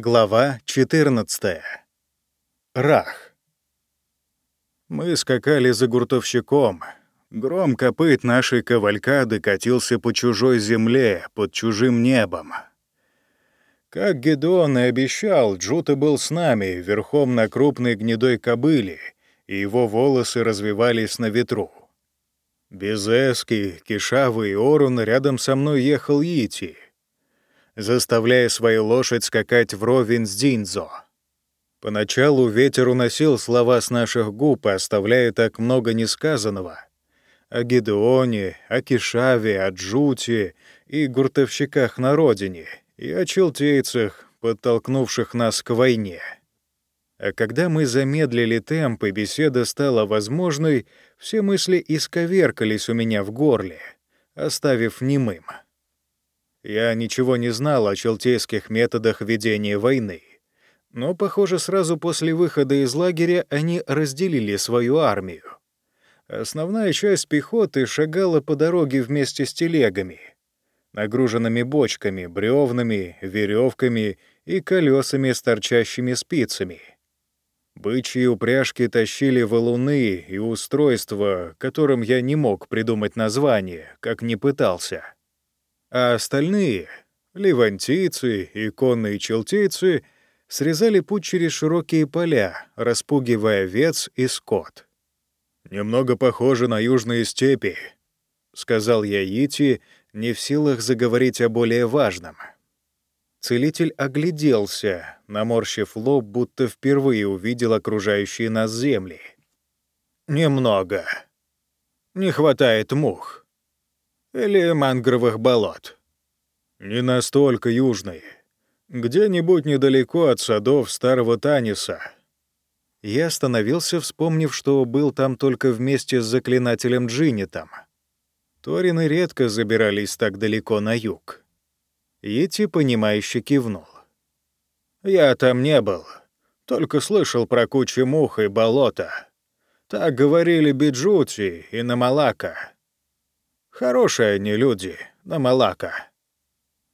Глава 14. Рах. Мы скакали за гуртовщиком. Гром копыт нашей кавалькады катился по чужой земле, под чужим небом. Как Гедеон и обещал, Джута был с нами, верхом на крупной гнедой кобыле, и его волосы развивались на ветру. Без Эски, Кишавы и Орун рядом со мной ехал Ити — заставляя свою лошадь скакать вровень с Динзо. Поначалу ветер уносил слова с наших губ, оставляя так много несказанного. О Гедеоне, о Кишаве, о Джуте и гуртовщиках на родине, и о челтейцах, подтолкнувших нас к войне. А когда мы замедлили темп и беседа стала возможной, все мысли исковеркались у меня в горле, оставив немым. Я ничего не знал о челтейских методах ведения войны. Но, похоже, сразу после выхода из лагеря они разделили свою армию. Основная часть пехоты шагала по дороге вместе с телегами, нагруженными бочками, бревнами, веревками и колесами с торчащими спицами. Бычьи упряжки тащили валуны и устройства, которым я не мог придумать название, как не пытался а остальные — левантийцы и конные челтейцы — срезали путь через широкие поля, распугивая овец и скот. «Немного похоже на южные степи», — сказал я Ити, не в силах заговорить о более важном. Целитель огляделся, наморщив лоб, будто впервые увидел окружающие нас земли. «Немного. Не хватает мух. Или мангровых болот. Не настолько южные. Где-нибудь недалеко от садов старого Таниса. Я остановился, вспомнив, что был там только вместе с заклинателем Джинитом. Торины редко забирались так далеко на юг. Йети, понимающе кивнул. «Я там не был, только слышал про кучу мух и болота. Так говорили Биджути и Намалака. Хорошие они люди, на Малака.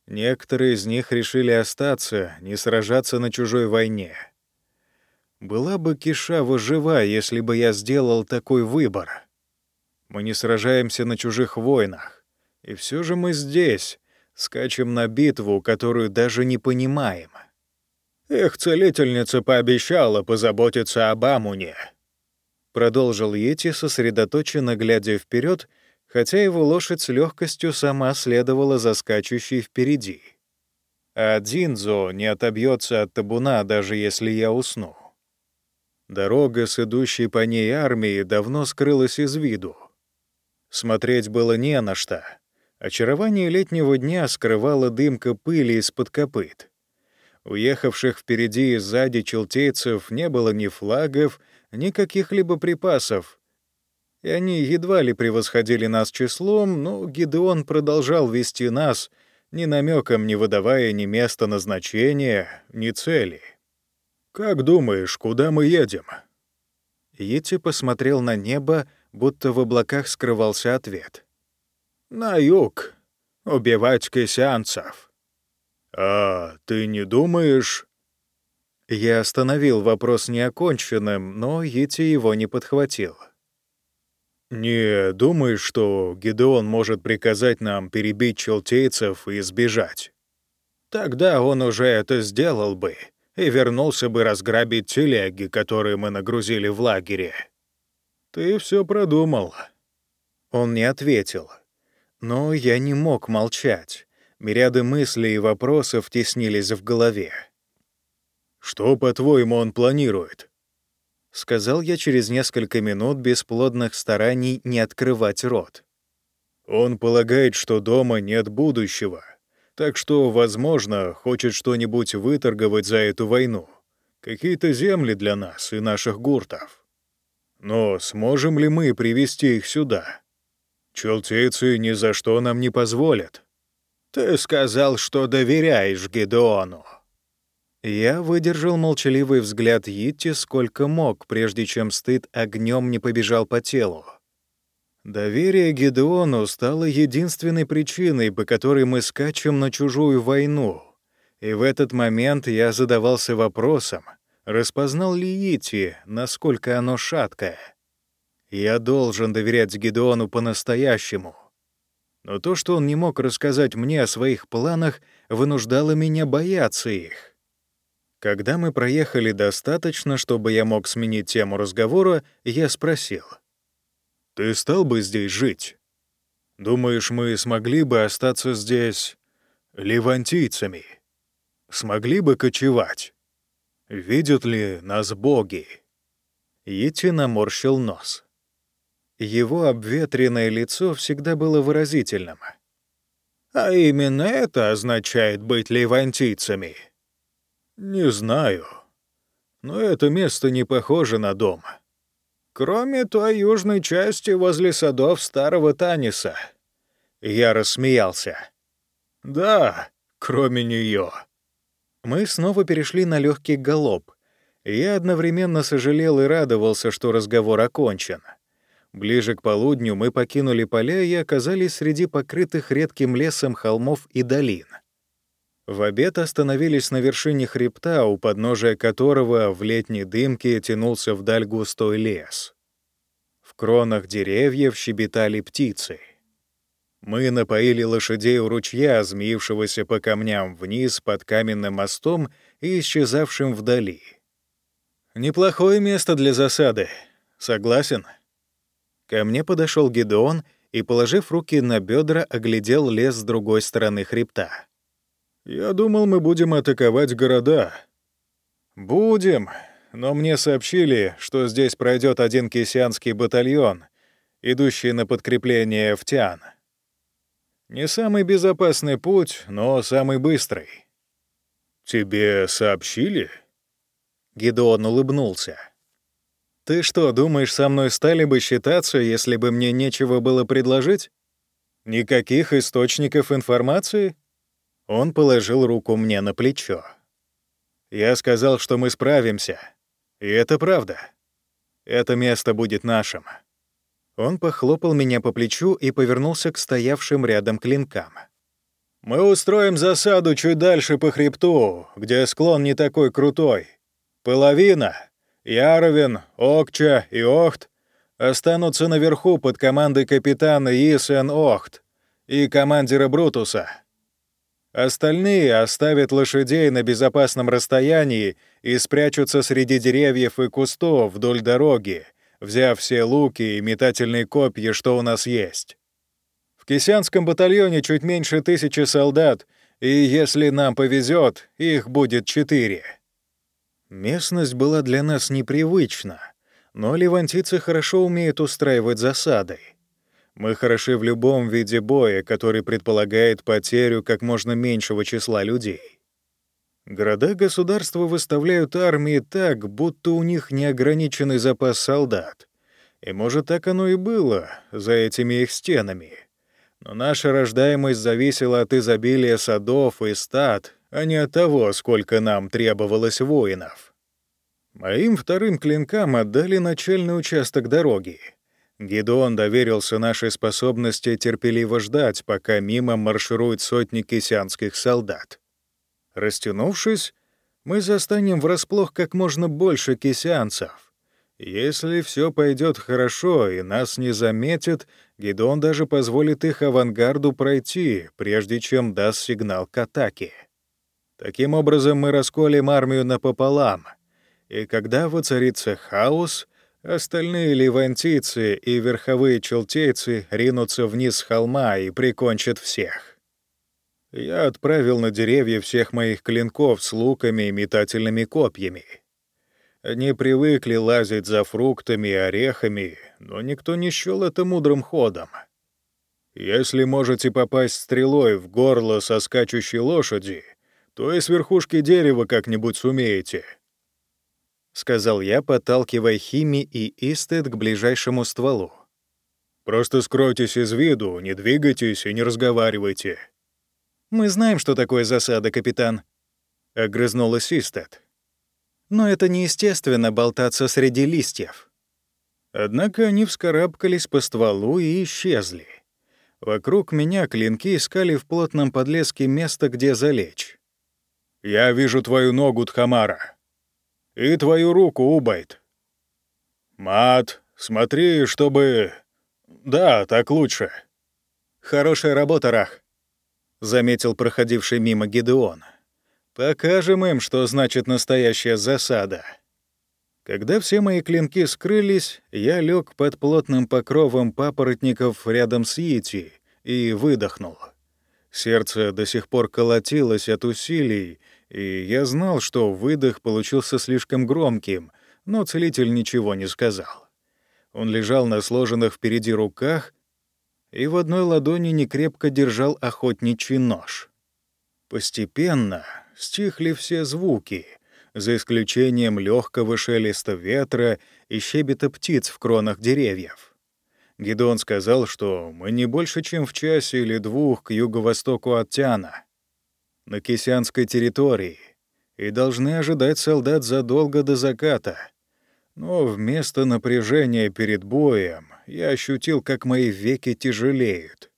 Некоторые из них решили остаться, не сражаться на чужой войне. Была бы Кишава жива, если бы я сделал такой выбор. Мы не сражаемся на чужих войнах. И все же мы здесь, скачем на битву, которую даже не понимаем. Их целительница пообещала позаботиться об Амуне. Продолжил Йети, сосредоточенно глядя вперед хотя его лошадь с легкостью сама следовала за скачущей впереди. А Динзо не отобьется от табуна, даже если я усну. Дорога с идущей по ней армией давно скрылась из виду. Смотреть было не на что. Очарование летнего дня скрывала дымка пыли из-под копыт. Уехавших впереди и сзади челтейцев не было ни флагов, ни каких-либо припасов, и они едва ли превосходили нас числом, но Гидеон продолжал вести нас, ни намеком не выдавая ни места назначения, ни цели. «Как думаешь, куда мы едем?» Йети посмотрел на небо, будто в облаках скрывался ответ. «На юг. Убивать кисянцев». «А ты не думаешь...» Я остановил вопрос неоконченным, но Йети его не подхватил. «Не думаешь, что Гедеон может приказать нам перебить челтейцев и сбежать?» «Тогда он уже это сделал бы и вернулся бы разграбить телеги, которые мы нагрузили в лагере». «Ты все продумал». Он не ответил. Но я не мог молчать. Мириады мыслей и вопросов теснились в голове. «Что, по-твоему, он планирует?» — сказал я через несколько минут бесплодных стараний не открывать рот. «Он полагает, что дома нет будущего, так что, возможно, хочет что-нибудь выторговать за эту войну, какие-то земли для нас и наших гуртов. Но сможем ли мы привести их сюда? Челтейцы ни за что нам не позволят». «Ты сказал, что доверяешь Гедеону», я выдержал молчаливый взгляд Йитти сколько мог, прежде чем стыд огнем не побежал по телу. Доверие Гедеону стало единственной причиной, по которой мы скачем на чужую войну, И в этот момент я задавался вопросом, распознал ли Ити, насколько оно шаткое. Я должен доверять Гедеону по-настоящему. Но то, что он не мог рассказать мне о своих планах, вынуждало меня бояться их. Когда мы проехали достаточно, чтобы я мог сменить тему разговора, я спросил. «Ты стал бы здесь жить? Думаешь, мы смогли бы остаться здесь левантийцами? Смогли бы кочевать? Видят ли нас боги?» Ити наморщил нос. Его обветренное лицо всегда было выразительным. «А именно это означает быть левантийцами?» «Не знаю. Но это место не похоже на дом. Кроме той южной части возле садов старого Таниса». Я рассмеялся. «Да, кроме нее. Мы снова перешли на легкий галоп. Я одновременно сожалел и радовался, что разговор окончен. Ближе к полудню мы покинули поля и оказались среди покрытых редким лесом холмов и долин. В обед остановились на вершине хребта, у подножия которого в летней дымке тянулся вдаль густой лес. В кронах деревьев щебетали птицы. Мы напоили лошадей у ручья, змеившегося по камням вниз под каменным мостом и исчезавшим вдали. «Неплохое место для засады. Согласен?» Ко мне подошел Гедеон и, положив руки на бедра, оглядел лес с другой стороны хребта. «Я думал, мы будем атаковать города». «Будем, но мне сообщили, что здесь пройдет один кисянский батальон, идущий на подкрепление в Тиан. Не самый безопасный путь, но самый быстрый». «Тебе сообщили?» Гедеон улыбнулся. Ты что, думаешь, со мной стали бы считаться, если бы мне нечего было предложить? Никаких источников информации? Он положил руку мне на плечо. Я сказал, что мы справимся. И это правда. Это место будет нашим. Он похлопал меня по плечу и повернулся к стоявшим рядом клинкам. «Мы устроим засаду чуть дальше по хребту, где склон не такой крутой. Половина Яровин, Окча и Охт останутся наверху под командой капитана Исен Охт и командира Брутуса. Остальные оставят лошадей на безопасном расстоянии и спрячутся среди деревьев и кустов вдоль дороги, взяв все луки и метательные копья, что у нас есть. В Кисянском батальоне чуть меньше тысячи солдат, и если нам повезет, их будет четыре. Местность была для нас непривычна, но левантийцы хорошо умеют устраивать засады. Мы хороши в любом виде боя, который предполагает потерю как можно меньшего числа людей. Города-государства выставляют армии так, будто у них неограниченный запас солдат. И, может, так оно и было за этими их стенами. Но наша рождаемость зависела от изобилия садов и стад, а не от того, сколько нам требовалось воинов. Моим вторым клинкам отдали начальный участок дороги. Гидеон доверился нашей способности терпеливо ждать, пока мимо маршируют сотни кисянских солдат. Растянувшись, мы застанем врасплох как можно больше кисянцев. Если все пойдет хорошо и нас не заметят, Гидон даже позволит их авангарду пройти, прежде чем даст сигнал к атаке. Таким образом, мы расколем армию напополам, и когда воцарится хаос, остальные левантийцы и верховые челтейцы ринутся вниз с холма и прикончат всех. Я отправил на деревья всех моих клинков с луками и метательными копьями. Они привыкли лазить за фруктами и орехами, но никто не счёл это мудрым ходом. Если можете попасть стрелой в горло со скачущей лошади, то и с верхушки дерева как-нибудь сумеете», — сказал я, подталкивая Хими и Истед к ближайшему стволу. «Просто скройтесь из виду, не двигайтесь и не разговаривайте». «Мы знаем, что такое засада, капитан», — огрызнулась Истед. «Но это неестественно болтаться среди листьев». Однако они вскарабкались по стволу и исчезли. Вокруг меня клинки искали в плотном подлеске место, где залечь. Я вижу твою ногу, Тхамара. И твою руку, Убайт. Мат, смотри, чтобы... Да, так лучше. Хорошая работа, Рах, — заметил проходивший мимо Гедеон. Покажем им, что значит настоящая засада. Когда все мои клинки скрылись, я лег под плотным покровом папоротников рядом с Йити и выдохнул. Сердце до сих пор колотилось от усилий, и я знал, что выдох получился слишком громким, но целитель ничего не сказал. Он лежал на сложенных впереди руках и в одной ладони некрепко держал охотничий нож. Постепенно стихли все звуки — за исключением легкого шелеста ветра и щебета птиц в кронах деревьев. Гедон сказал, что мы не больше, чем в часе или двух к юго-востоку от Тяна, на кисянской территории, и должны ожидать солдат задолго до заката. Но вместо напряжения перед боем я ощутил, как мои веки тяжелеют.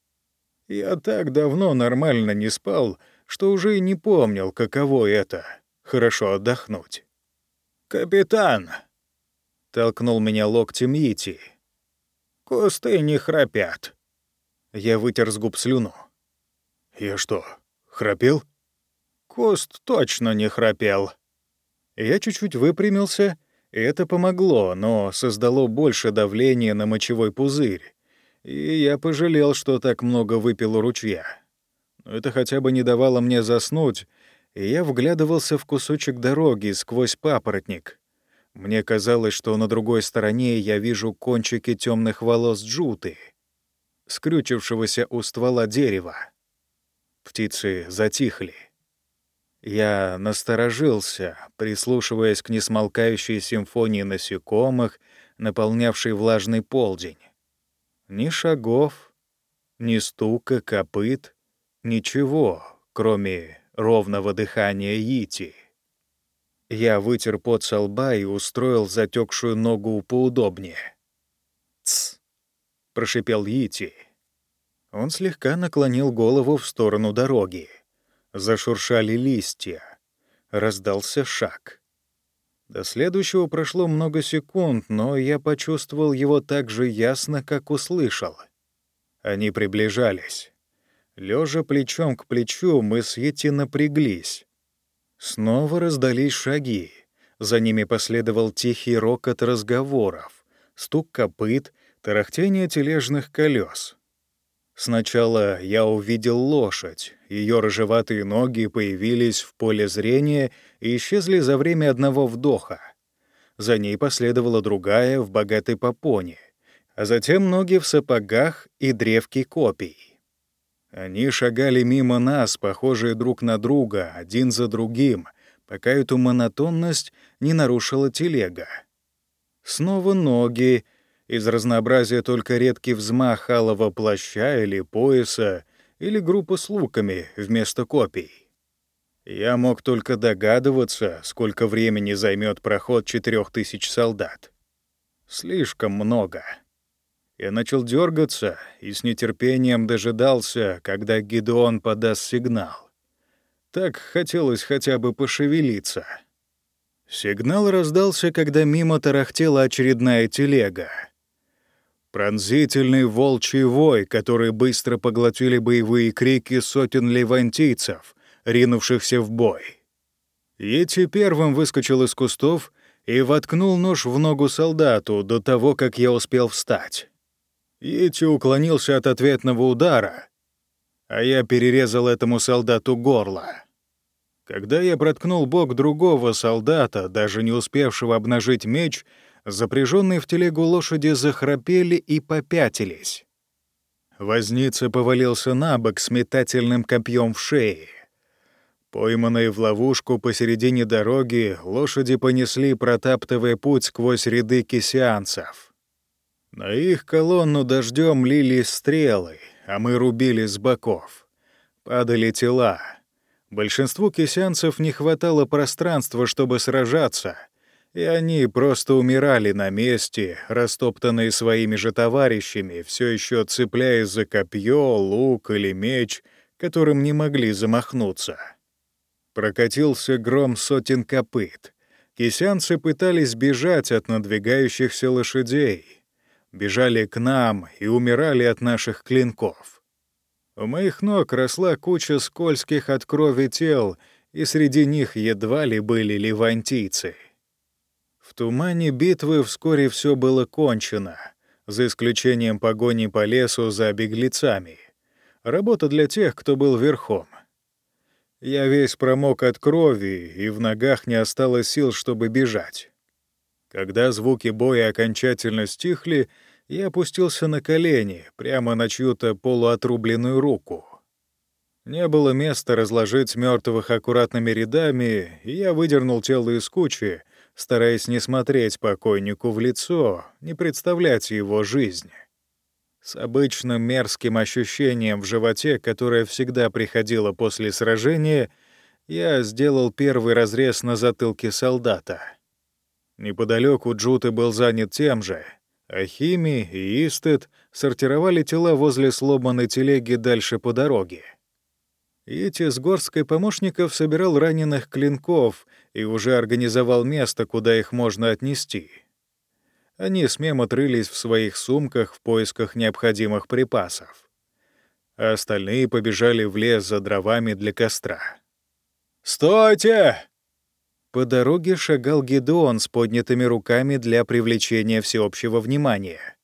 Я так давно нормально не спал, что уже и не помнил, каково это хорошо отдохнуть. «Капитан!» — толкнул меня локтем Ити. «Кусты не храпят». Я вытер с губ слюну. «Я что, храпел?» «Куст точно не храпел». Я чуть-чуть выпрямился, и это помогло, но создало больше давления на мочевой пузырь, и я пожалел, что так много выпил у ручья. Но это хотя бы не давало мне заснуть, и я вглядывался в кусочек дороги сквозь папоротник. Мне казалось, что на другой стороне я вижу кончики темных волос Джуты, скрючившегося у ствола дерева. Птицы затихли. Я насторожился, прислушиваясь к несмолкающей симфонии насекомых, наполнявшей влажный полдень. Ни шагов, ни стука копыт, ничего, кроме ровного дыхания Ити. Я вытер пот со лба и устроил затекшую ногу поудобнее. «Тсс!» — прошипел Ити. Он слегка наклонил голову в сторону дороги. Зашуршали листья. Раздался шаг. До следующего прошло много секунд, но я почувствовал его так же ясно, как услышал. Они приближались. Лежа плечом к плечу, мы с Йети напряглись. Снова раздались шаги. За ними последовал тихий рокот разговоров, стук копыт, тарахтение тележных колес. Сначала я увидел лошадь. Ее рыжеватые ноги появились в поле зрения и исчезли за время одного вдоха. За ней последовала другая в богатой попоне, а затем ноги в сапогах и древки копий. Они шагали мимо нас, похожие друг на друга, один за другим, пока эту монотонность не нарушила телега. Снова ноги, из разнообразия только редкий взмах алого плаща или пояса, или группа с луками вместо копий. Я мог только догадываться, сколько времени займет проход четырех тысяч солдат. Слишком много. Я начал дергаться и с нетерпением дожидался, когда Гидеон подаст сигнал. Так хотелось хотя бы пошевелиться. Сигнал раздался, когда мимо тарахтела очередная телега. Пронзительный волчий вой, который быстро поглотили боевые крики сотен левантийцев, ринувшихся в бой. Йети первым выскочил из кустов и воткнул нож в ногу солдату до того, как я успел встать. Ити уклонился от ответного удара, а я перерезал этому солдату горло. Когда я проткнул бок другого солдата, даже не успевшего обнажить меч, запряженные в телегу лошади захрапели и попятились. Возница повалился на бок с метательным копьем в шее. Пойманные в ловушку посередине дороги, лошади понесли, протаптывая путь сквозь ряды кисианцев. На их колонну дождем лили стрелы, а мы рубили с боков. Падали тела. Большинству кисянцев не хватало пространства, чтобы сражаться, и они просто умирали на месте, растоптанные своими же товарищами, все еще цепляясь за копье, лук или меч, которым не могли замахнуться. Прокатился гром сотен копыт. Кисянцы пытались бежать от надвигающихся лошадей. Бежали к нам и умирали от наших клинков. У моих ног росла куча скользких от крови тел, и среди них едва ли были левантийцы. Тумане битвы вскоре все было кончено, за исключением погони по лесу за беглецами. Работа для тех, кто был верхом. Я весь промок от крови, и в ногах не осталось сил, чтобы бежать. Когда звуки боя окончательно стихли, я опустился на колени, прямо на чью-то полуотрубленную руку. Не было места разложить мертвых аккуратными рядами, и я выдернул тело из кучи, стараясь не смотреть покойнику в лицо, не представлять его жизнь с обычным мерзким ощущением в животе, которое всегда приходило после сражения, я сделал первый разрез на затылке солдата. Неподалеку Джуты был занят тем же. Ахими и Истед сортировали тела возле сломанной телеги дальше по дороге. Ити с горсткой помощников собирал раненых клинков и уже организовал место, куда их можно отнести — они с Мем отрылись в своих сумках в поисках необходимых припасов. А остальные побежали в лес за дровами для костра. «Стойте!» По дороге шагал Гедеон с поднятыми руками для привлечения всеобщего внимания.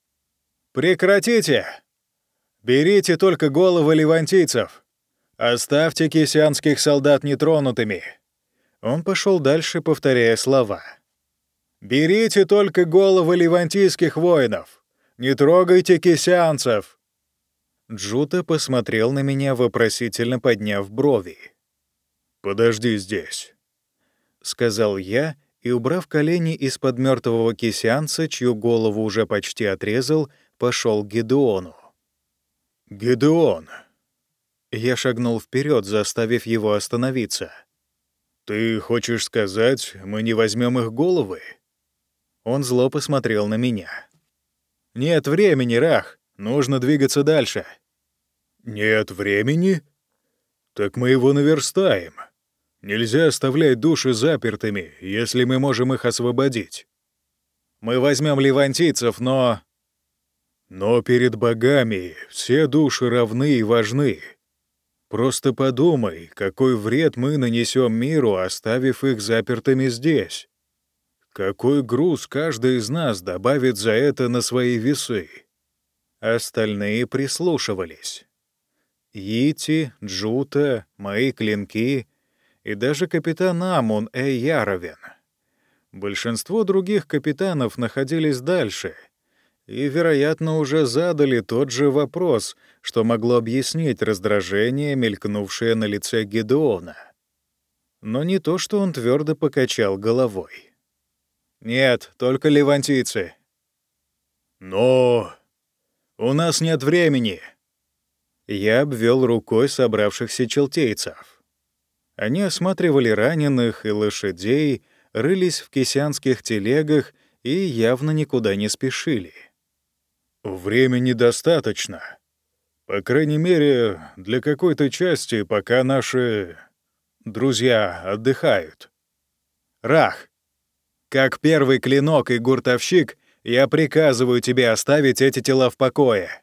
«Прекратите! Берите только головы левантийцев! Оставьте кисянских солдат нетронутыми!» Он пошел дальше, повторяя слова. Берите только головы левантийских воинов. Не трогайте кисянцев. Джута посмотрел на меня, вопросительно подняв брови. «Подожди здесь», — сказал я, и, убрав колени из-под мертвого кисянца, чью голову уже почти отрезал, пошел к Гедеону. «Гедеон!» Я шагнул вперед, заставив его остановиться. «Ты хочешь сказать, мы не возьмем их головы?» Он зло посмотрел на меня. «Нет времени, Рах. Нужно двигаться дальше». «Нет времени? Так мы его наверстаем. Нельзя оставлять души запертыми, если мы можем их освободить. Мы возьмем левантийцев, но...» «Но перед богами все души равны и важны. Просто подумай, какой вред мы нанесем миру, оставив их запертыми здесь. Какой груз каждый из нас добавит за это на свои весы? Остальные прислушивались. Йити, Джута, мои клинки и даже капитан Амун Эйяровен. Большинство других капитанов находились дальше и, вероятно, уже задали тот же вопрос, что могло объяснить раздражение, мелькнувшее на лице Гедеона. Но не то, что он твердо покачал головой. «Нет, только левантийцы». «Но у нас нет времени». Я обвел рукой собравшихся челтейцев. Они осматривали раненых и лошадей, рылись в кисянских телегах и явно никуда не спешили. «Времени достаточно. По крайней мере, для какой-то части, пока наши друзья отдыхают. Рах, как первый клинок и гуртовщик, я приказываю тебе оставить эти тела в покое».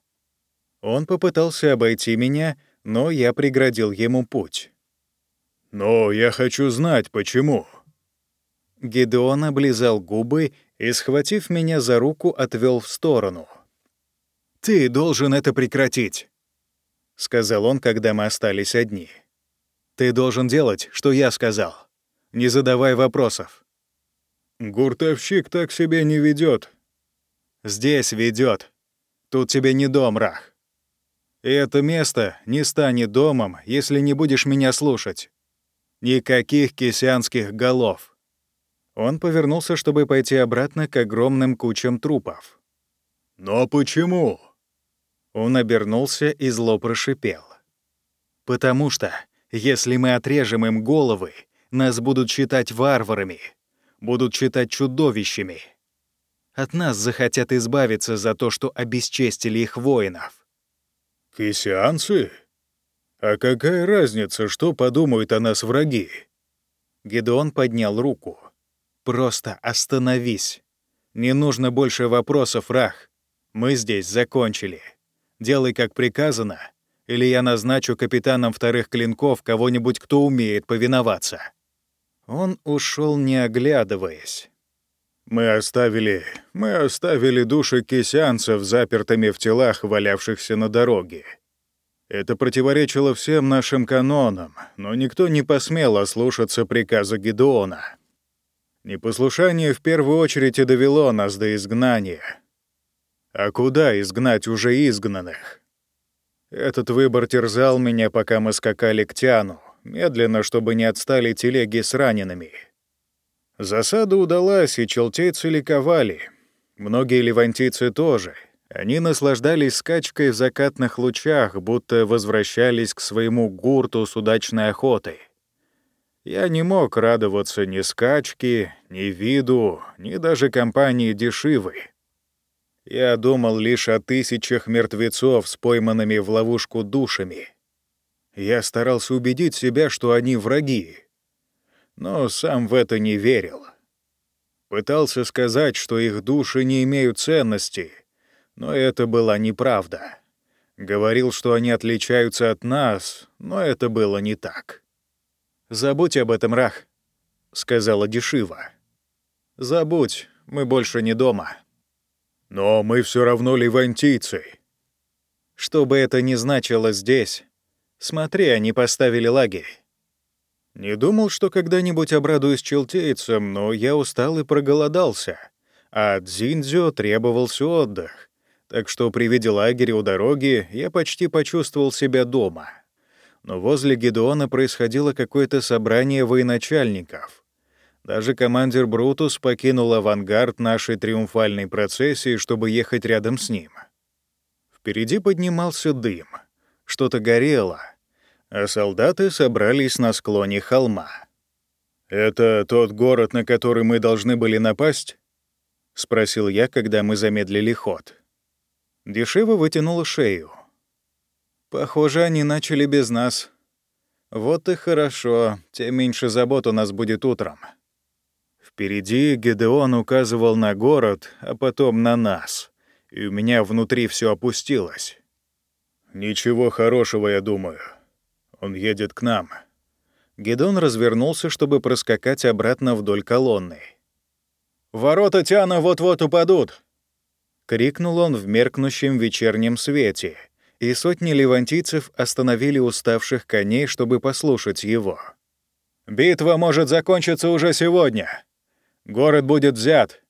Он попытался обойти меня, но я преградил ему путь. «Но я хочу знать, почему». Гедеон облизал губы и, схватив меня за руку, отвел в сторону. «Ты должен это прекратить», — сказал он, когда мы остались одни. «Ты должен делать, что я сказал. Не задавай вопросов. Гуртовщик так себя не ведет. Здесь ведет. Тут тебе не дом, Рах. И это место не станет домом, если не будешь меня слушать. Никаких кисянских голов. Он повернулся, чтобы пойти обратно к огромным кучам трупов. «Но почему?» Он обернулся и зло прошипел. «Потому что, если мы отрежем им головы, нас будут считать варварами, будут считать чудовищами. От нас захотят избавиться за то, что обесчестили их воинов. Кисианцы? А какая разница, что подумают о нас враги? Гедеон поднял руку. «Просто остановись. Не нужно больше вопросов, Рах. Мы здесь закончили. Делай, как приказано, или я назначу капитаном вторых клинков кого-нибудь, кто умеет повиноваться». Он ушел, не оглядываясь. «Мы оставили... мы оставили души кисянцев запертыми в телах, валявшихся на дороге. Это противоречило всем нашим канонам, но никто не посмел ослушаться приказа Гедеона. Непослушание в первую очередь и довело нас до изгнания. А куда изгнать уже изгнанных? Этот выбор терзал меня, пока мы скакали к Тяну, медленно, чтобы не отстали телеги с ранеными. Засада удалась, и челтейцы ликовали. Многие левантийцы тоже. Они наслаждались скачкой в закатных лучах, будто возвращались к своему гурту с удачной охотой. Я не мог радоваться ни скачке, ни виду, ни даже компании Дешивы. Я думал лишь о тысячах мертвецов с пойманными в ловушку душами. Я старался убедить себя, что они враги, но сам в это не верил. Пытался сказать, что их души не имеют ценности, но это была неправда. Говорил, что они отличаются от нас, но это было не так. «Забудь об этом, Рах», — сказала Дешива. «Забудь, мы больше не дома». «Но мы все равно левантийцы». «Что бы это ни значило здесь, смотри, они поставили лагерь». Не думал, что когда-нибудь обрадуюсь челтейцам, но я устал и проголодался, а от Зиндзё требовался отдых, так что при виде лагеря у дороги я почти почувствовал себя дома но возле Гедеона происходило какое-то собрание военачальников. Даже командир Брутус покинул авангард нашей триумфальной процессии, чтобы ехать рядом с ним. Впереди поднимался дым, что-то горело, а солдаты собрались на склоне холма. «Это тот город, на который мы должны были напасть?» — спросил я, когда мы замедлили ход. Дешево вытянула шею. Похоже, они начали без нас. Вот и хорошо, тем меньше забот у нас будет утром. Впереди Гедеон указывал на город, а потом на нас, и у меня внутри все опустилось. «Ничего хорошего, я думаю. Он едет к нам». Гедон развернулся, чтобы проскакать обратно вдоль колонны. «Ворота Тяна вот-вот упадут!» — крикнул он в меркнущем вечернем свете — и сотни левантийцев остановили уставших коней, чтобы послушать его. «Битва может закончиться уже сегодня. Город будет взят.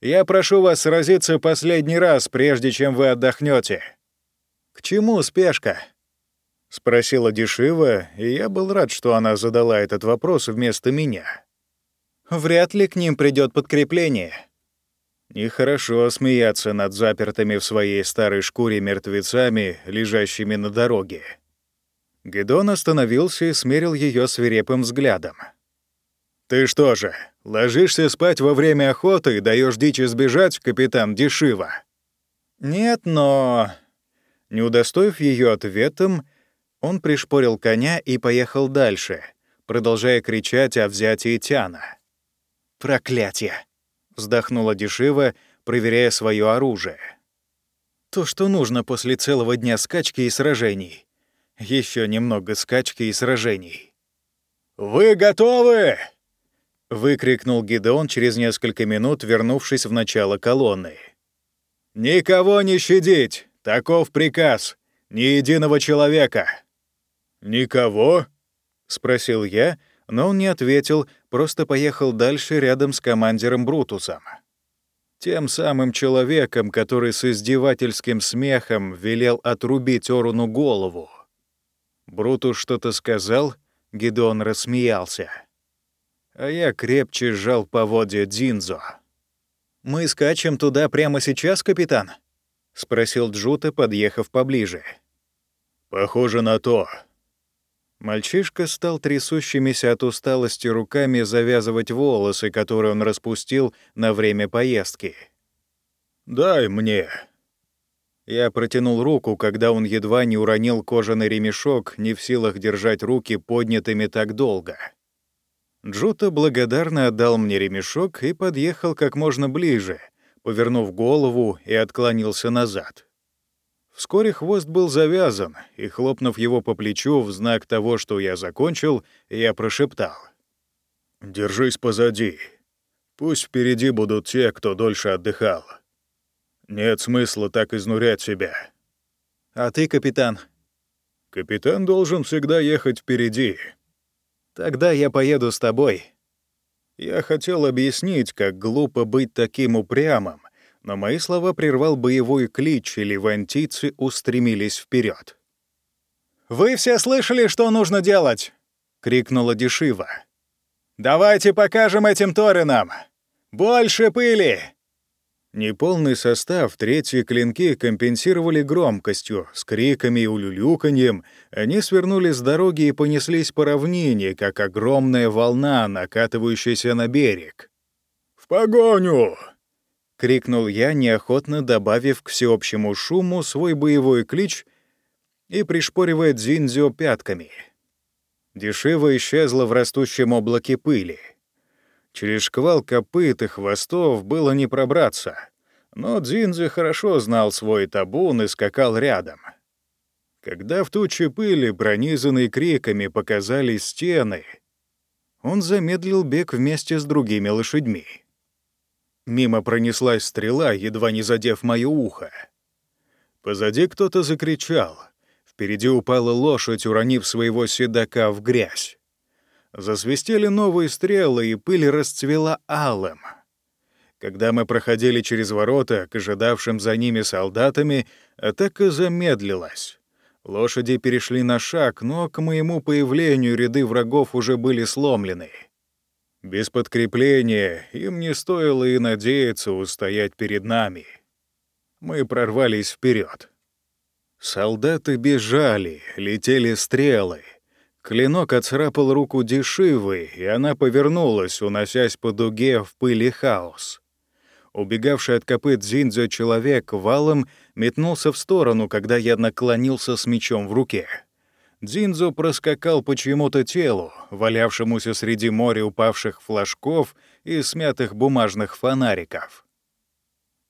Я прошу вас сразиться последний раз, прежде чем вы отдохнете. «К чему спешка?» — спросила Дешива, и я был рад, что она задала этот вопрос вместо меня. «Вряд ли к ним придет подкрепление», Нехорошо смеяться над запертыми в своей старой шкуре мертвецами, лежащими на дороге. Гедон остановился и смерил ее свирепым взглядом. «Ты что же, ложишься спать во время охоты и даешь дичи сбежать, капитан Дешива?» «Нет, но...» Не удостоив ее ответом, он пришпорил коня и поехал дальше, продолжая кричать о взятии Тяна. «Проклятие! вздохнула Дешива, проверяя свое оружие. То, что нужно после целого дня скачки и сражений. Еще немного скачки и сражений. «Вы готовы?» — выкрикнул Гидеон через несколько минут, вернувшись в начало колонны. «Никого не щадить! Таков приказ! Ни единого человека!» «Никого?» — спросил я, но он не ответил, просто поехал дальше рядом с командиром Брутусом. Тем самым человеком, который с издевательским смехом велел отрубить Оруну голову. Брутус что-то сказал, Гидон рассмеялся. А я крепче сжал поводья Динзо. «Мы скачем туда прямо сейчас, капитан?» — спросил Джута, подъехав поближе. «Похоже на то», Мальчишка стал трясущимися от усталости руками завязывать волосы, которые он распустил на время поездки. «Дай мне». Я протянул руку, когда он едва не уронил кожаный ремешок, не в силах держать руки поднятыми так долго. Джута благодарно отдал мне ремешок и подъехал как можно ближе, повернув голову и отклонился назад. Вскоре хвост был завязан, и, хлопнув его по плечу в знак того, что я закончил, я прошептал. «Держись позади. Пусть впереди будут те, кто дольше отдыхал. Нет смысла так изнурять себя». «А ты, капитан?» «Капитан должен всегда ехать впереди». «Тогда я поеду с тобой». Я хотел объяснить, как глупо быть таким упрямым, но мои слова прервал боевой клич, и левантийцы устремились вперед. «Вы все слышали, что нужно делать?» — крикнула Дешива. «Давайте покажем этим Торинам! Больше пыли!» Неполный состав третьи клинки компенсировали громкостью, с криками и улюлюканьем. Они свернули с дороги и понеслись по равнине, как огромная волна, накатывающаяся на берег. «В погоню!» — крикнул я, неохотно добавив к всеобщему шуму свой боевой клич и пришпоривая Дзиндзё пятками. Дешево исчезла в растущем облаке пыли. Через шквал копыт и хвостов было не пробраться, но Дзиндзи хорошо знал свой табун и скакал рядом. Когда в туче пыли, пронизанной криками, показались стены, он замедлил бег вместе с другими лошадьми. Мимо пронеслась стрела, едва не задев моё ухо. Позади кто-то закричал. Впереди упала лошадь, уронив своего седока в грязь. Засвистели новые стрелы, и пыль расцвела алым. Когда мы проходили через ворота к ожидавшим за ними солдатами, атака замедлилась. Лошади перешли на шаг, но к моему появлению ряды врагов уже были сломлены. Без подкрепления им не стоило и надеяться устоять перед нами. Мы прорвались вперед. Солдаты бежали, летели стрелы. Клинок отцарапал руку Дешивы, и она повернулась, уносясь по дуге в пыли хаос. Убегавший от копыт Зиндзё человек валом метнулся в сторону, когда я наклонился с мечом в руке. Дзинзо проскакал по чьему-то телу, валявшемуся среди моря упавших флажков и смятых бумажных фонариков.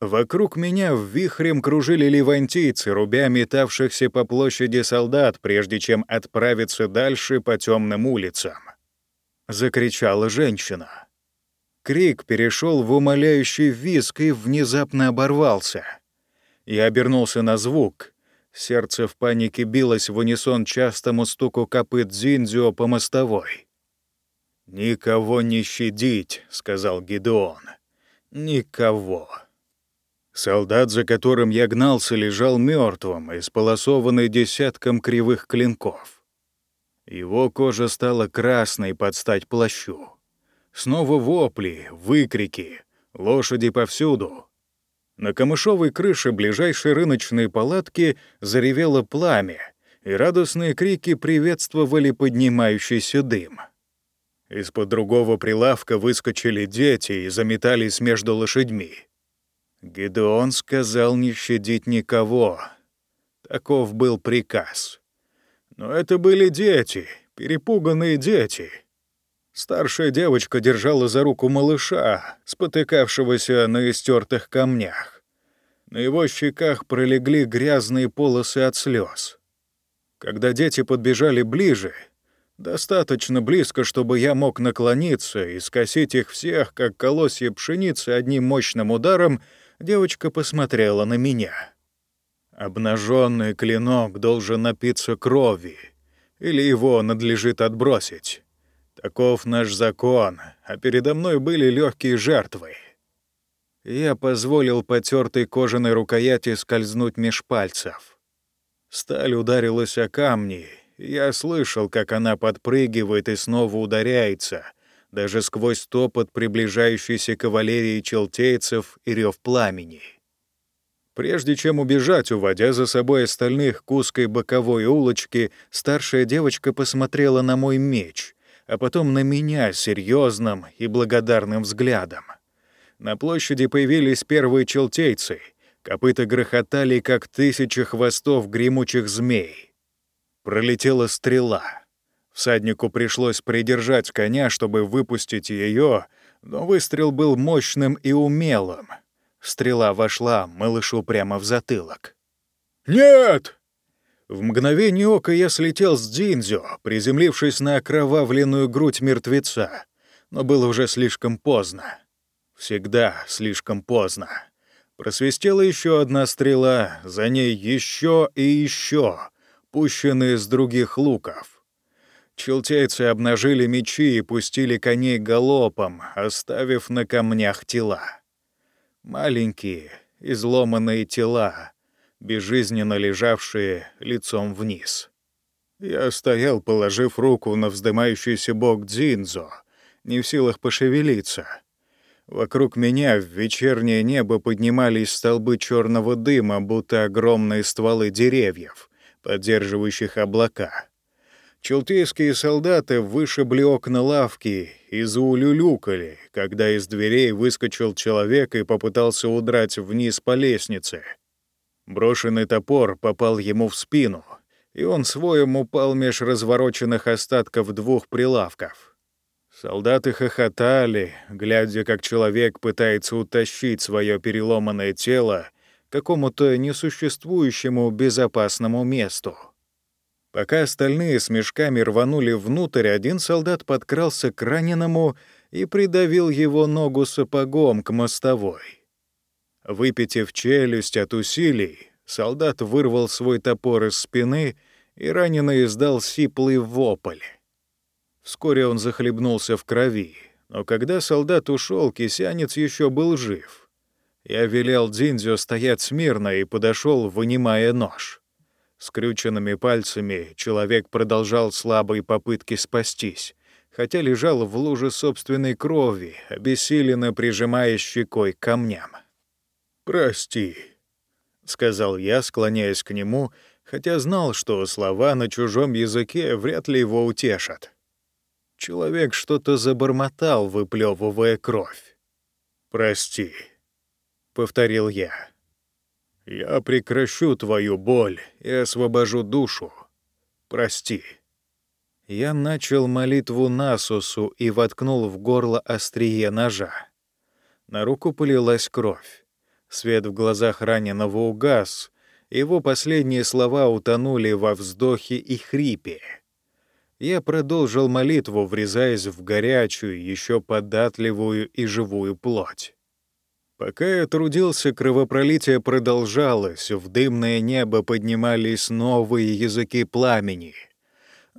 Вокруг меня в вихрем кружили левантийцы, рубя метавшихся по площади солдат, прежде чем отправиться дальше по темным улицам. Закричала женщина. Крик перешел в умоляющий визг и внезапно оборвался. Я обернулся на звук — Сердце в панике билось в унисон частому стуку копыт Зиндзио по мостовой. «Никого не щадить», — сказал Гидеон. «Никого». Солдат, за которым я гнался, лежал мертвым, исполосованный десятком кривых клинков. Его кожа стала красной под стать плащу. Снова вопли, выкрики, лошади повсюду. На камышовой крыше ближайшей рыночной палатки заревело пламя, и радостные крики приветствовали поднимающийся дым. Из-под другого прилавка выскочили дети и заметались между лошадьми. Гедеон сказал не щадить никого. Таков был приказ. Но это были дети, перепуганные дети — Старшая девочка держала за руку малыша, спотыкавшегося на истертых камнях. На его щеках пролегли грязные полосы от слез. Когда дети подбежали ближе, достаточно близко, чтобы я мог наклониться и скосить их всех, как колосья пшеницы одним мощным ударом, девочка посмотрела на меня. Обнаженный клинок должен напиться крови, или его надлежит отбросить. Таков наш закон, а передо мной были легкие жертвы. Я позволил потертой кожаной рукояти скользнуть меж пальцев. Сталь ударилась о камни, я слышал, как она подпрыгивает и снова ударяется, даже сквозь топот приближающейся кавалерии челтейцев и рев пламени. Прежде чем убежать, уводя за собой остальных к узкой боковой улочке, старшая девочка посмотрела на мой меч — а потом на меня серьезным и благодарным взглядом. На площади появились первые челтейцы. Копыта грохотали, как тысячи хвостов гремучих змей. Пролетела стрела. Всаднику пришлось придержать коня, чтобы выпустить ее, но выстрел был мощным и умелым. Стрела вошла малышу прямо в затылок. «Нет!» В мгновение ока я слетел с Дзиндзю, приземлившись на окровавленную грудь мертвеца, но было уже слишком поздно. Всегда слишком поздно. Просвистела еще одна стрела, за ней еще и еще, пущенные с других луков. Челтейцы обнажили мечи и пустили коней галопом, оставив на камнях тела. Маленькие, изломанные тела, безжизненно лежавшие лицом вниз. Я стоял, положив руку на вздымающийся бок Дзинзо, не в силах пошевелиться. Вокруг меня в вечернее небо поднимались столбы черного дыма, будто огромные стволы деревьев, поддерживающих облака. Челтейские солдаты вышибли окна лавки и заулюлюкали, когда из дверей выскочил человек и попытался удрать вниз по лестнице — Брошенный топор попал ему в спину, и он своем упал меж развороченных остатков двух прилавков. Солдаты хохотали, глядя, как человек пытается утащить свое переломанное тело к какому-то несуществующему безопасному месту. Пока остальные с мешками рванули внутрь, один солдат подкрался к раненому и придавил его ногу сапогом к мостовой. Выпитив челюсть от усилий, солдат вырвал свой топор из спины, и раненый издал сиплый вопль. Вскоре он захлебнулся в крови, но когда солдат ушел, кисянец еще был жив. Я велел Дзиндзю стоять смирно и подошел, вынимая нож. Скрюченными пальцами человек продолжал слабые попытки спастись, хотя лежал в луже собственной крови, обессиленно прижимая щекой к камням. «Прости», — сказал я, склоняясь к нему, хотя знал, что слова на чужом языке вряд ли его утешат. Человек что-то забормотал, выплевывая кровь. «Прости», — повторил я. «Я прекращу твою боль и освобожу душу. Прости». Я начал молитву Насусу и воткнул в горло острие ножа. На руку полилась кровь. Свет в глазах раненого угас, его последние слова утонули во вздохе и хрипе. Я продолжил молитву, врезаясь в горячую, еще податливую и живую плоть. Пока я трудился, кровопролитие продолжалось, в дымное небо поднимались новые языки пламени.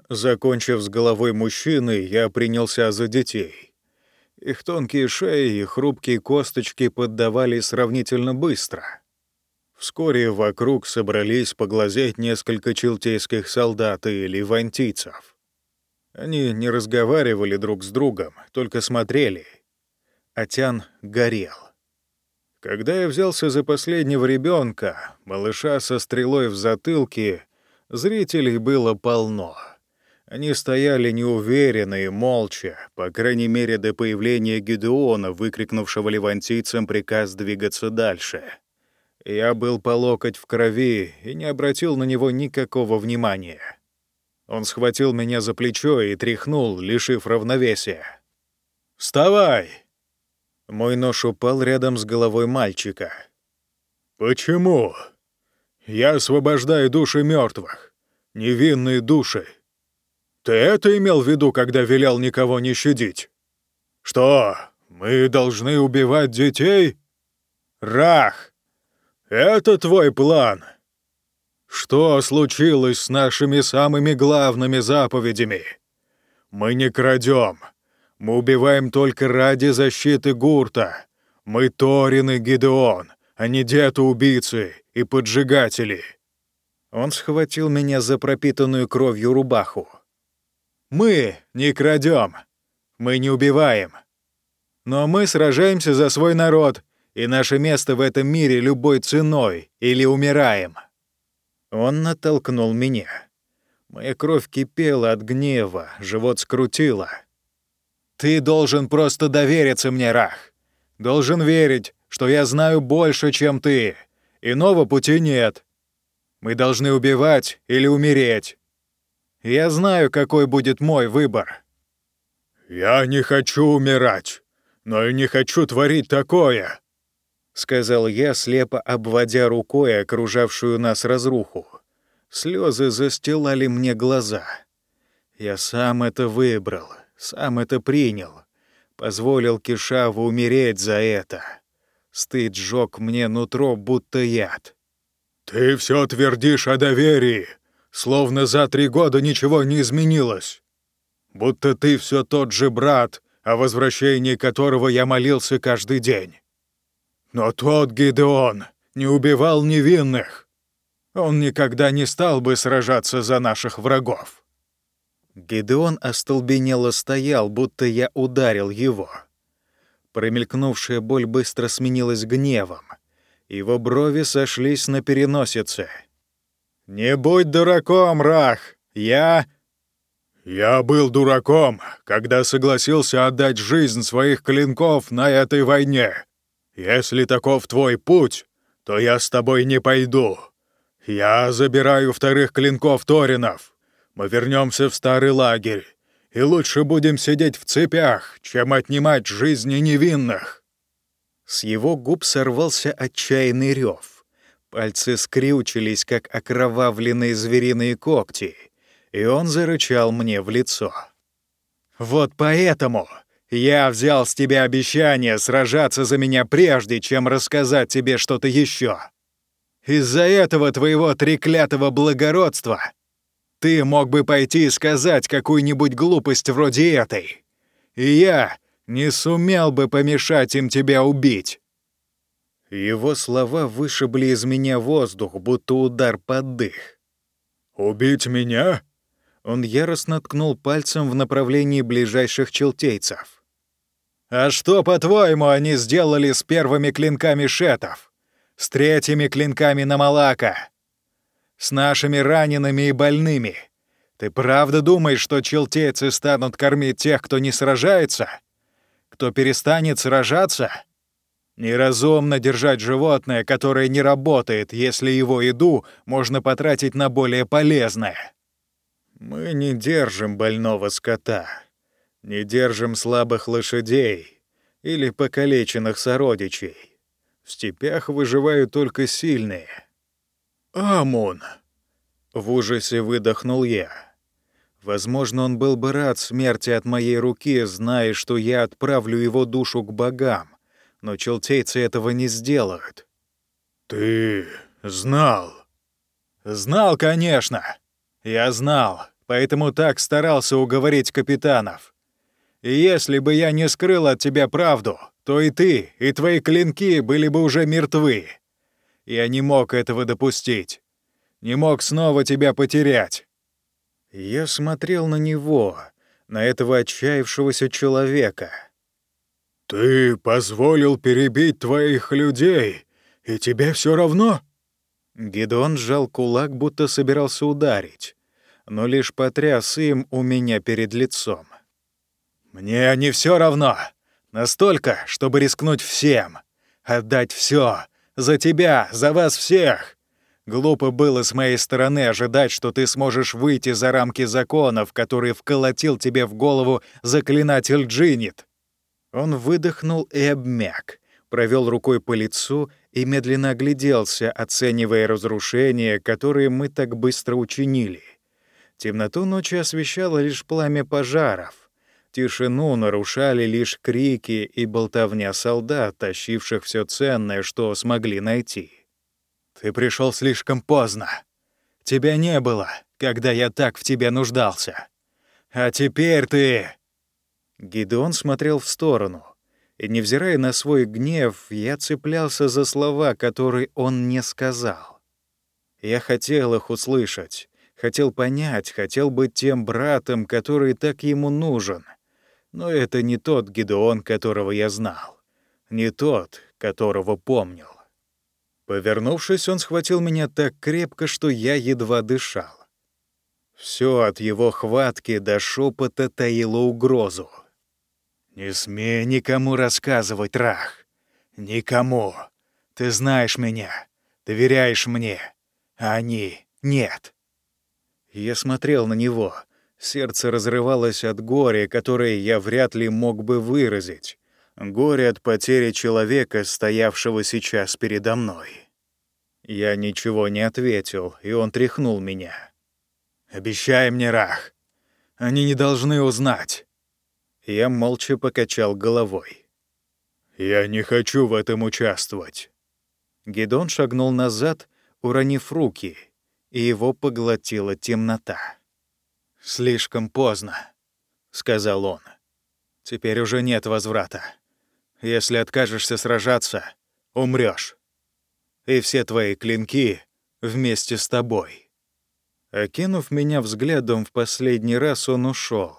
Закончив с головой мужчины, я принялся за детей. Их тонкие шеи и хрупкие косточки поддавали сравнительно быстро. Вскоре вокруг собрались поглазеть несколько челтейских солдат и ливантийцев. Они не разговаривали друг с другом, только смотрели. Атян горел. Когда я взялся за последнего ребенка, малыша со стрелой в затылке, зрителей было полно. Они стояли неуверенно молча, по крайней мере до появления Гедеона, выкрикнувшего левантийцам приказ двигаться дальше. Я был по локоть в крови и не обратил на него никакого внимания. Он схватил меня за плечо и тряхнул, лишив равновесия. «Вставай!» Мой нож упал рядом с головой мальчика. «Почему? Я освобождаю души мертвых, невинные души. Ты это имел в виду, когда велел никого не щадить? Что, мы должны убивать детей? Рах! Это твой план. Что случилось с нашими самыми главными заповедями? Мы не крадем. Мы убиваем только ради защиты гурта. Мы Торин и Гидеон, а не деты-убийцы и поджигатели. Он схватил меня за пропитанную кровью рубаху. Мы не крадем, мы не убиваем. Но мы сражаемся за свой народ, и наше место в этом мире любой ценой, или умираем. Он натолкнул меня. Моя кровь кипела от гнева, живот скрутило. Ты должен просто довериться мне, Рах. Должен верить, что я знаю больше, чем ты. Иного пути нет. Мы должны убивать или умереть. Я знаю, какой будет мой выбор». «Я не хочу умирать, но и не хочу творить такое», — сказал я, слепо обводя рукой окружавшую нас разруху. Слезы застилали мне глаза. Я сам это выбрал, сам это принял. Позволил Кишаву умереть за это. Стыд сжёг мне нутро, будто яд. «Ты все твердишь о доверии, словно за три года ничего не изменилось. Будто ты все тот же брат, о возвращении которого я молился каждый день. Но тот Гидеон не убивал невинных. Он никогда не стал бы сражаться за наших врагов. Гидеон остолбенело стоял, будто я ударил его. Промелькнувшая боль быстро сменилась гневом. Его брови сошлись на переносице. «Не будь дураком, Рах! Я...» «Я был дураком, когда согласился отдать жизнь своих клинков на этой войне. Если таков твой путь, то я с тобой не пойду. Я забираю вторых клинков Торинов. Мы вернемся в старый лагерь, и лучше будем сидеть в цепях, чем отнимать жизни невинных». С его губ сорвался отчаянный рев. Пальцы скрючились, как окровавленные звериные когти — и он зарычал мне в лицо. «Вот поэтому я взял с тебя обещание сражаться за меня прежде, чем рассказать тебе что-то еще. Из-за этого твоего треклятого благородства ты мог бы пойти и сказать какую-нибудь глупость вроде этой, и я не сумел бы помешать им тебя убить». Его слова вышибли из меня воздух, будто удар под дых. «Убить меня?» Он яростно ткнул пальцем в направлении ближайших челтейцев. «А что, по-твоему, они сделали с первыми клинками шетов? С третьими клинками на Малака? С нашими ранеными и больными? Ты правда думаешь, что челтейцы станут кормить тех, кто не сражается? Кто перестанет сражаться?» Неразумно держать животное, которое не работает, если его еду можно потратить на более полезное. Мы не держим больного скота, не держим слабых лошадей или покалеченных сородичей. В степях выживают только сильные. «Амун!» — в ужасе выдохнул я. Возможно, он был бы рад смерти от моей руки, зная, что я отправлю его душу к богам, но челтейцы этого не сделают. «Ты знал?» «Знал, конечно!» Я знал, поэтому так старался уговорить капитанов. И если бы я не скрыл от тебя правду, то и ты, и твои клинки были бы уже мертвы. Я не мог этого допустить. Не мог снова тебя потерять. Я смотрел на него, на этого отчаявшегося человека. «Ты позволил перебить твоих людей, и тебе все равно?» Гидон сжал кулак, будто собирался ударить но лишь потряс им у меня перед лицом. «Мне не все равно. Настолько, чтобы рискнуть всем. Отдать все. За тебя, за вас всех. Глупо было с моей стороны ожидать, что ты сможешь выйти за рамки законов, которые вколотил тебе в голову заклинатель Джинит». Он выдохнул и обмяк, провел рукой по лицу и медленно огляделся, оценивая разрушения, которые мы так быстро учинили — Темноту ночи освещало лишь пламя пожаров. Тишину нарушали лишь крики и болтовня солдат, тащивших все ценное, что смогли найти. «Ты пришел слишком поздно. Тебя не было, когда я так в тебе нуждался. А теперь ты...» Гидеон смотрел в сторону, и, невзирая на свой гнев, я цеплялся за слова, которые он не сказал. Я хотел их услышать, Хотел понять, хотел быть тем братом, который так ему нужен. Но это не тот Гедеон, которого я знал. Не тот, которого помнил. Повернувшись, он схватил меня так крепко, что я едва дышал. Все от его хватки до шепота таило угрозу. «Не смей никому рассказывать, Рах. Никому. Ты знаешь меня, доверяешь мне, а они — нет. Я смотрел на него. Сердце разрывалось от горя, которое я вряд ли мог бы выразить. Горе от потери человека, стоявшего сейчас передо мной. Я ничего не ответил, и он тряхнул меня. «Обещай мне, Рах, они не должны узнать». Я молча покачал головой. «Я не хочу в этом участвовать». Гедон шагнул назад, уронив руки, и его поглотила темнота. «Слишком поздно», — сказал он. «Теперь уже нет возврата. Если откажешься сражаться, умрёшь. И все твои клинки вместе с тобой». Окинув меня взглядом в последний раз, он ушел.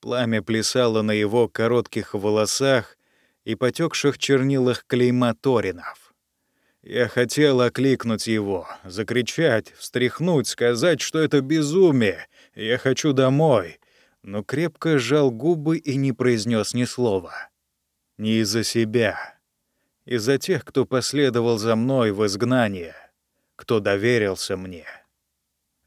Пламя плясало на его коротких волосах и потекших чернилах клейма Торинов. Я хотел окликнуть его, закричать, встряхнуть, сказать, что это безумие, я хочу домой, но крепко сжал губы и не произнес ни слова. Не из-за себя, из-за тех, кто последовал за мной в изгнание, кто доверился мне.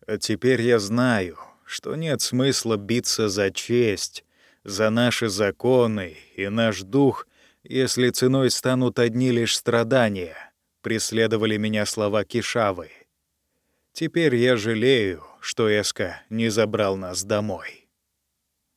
А теперь я знаю, что нет смысла биться за честь, за наши законы и наш дух, если ценой станут одни лишь страдания — преследовали меня слова Кишавы. Теперь я жалею, что Эска не забрал нас домой.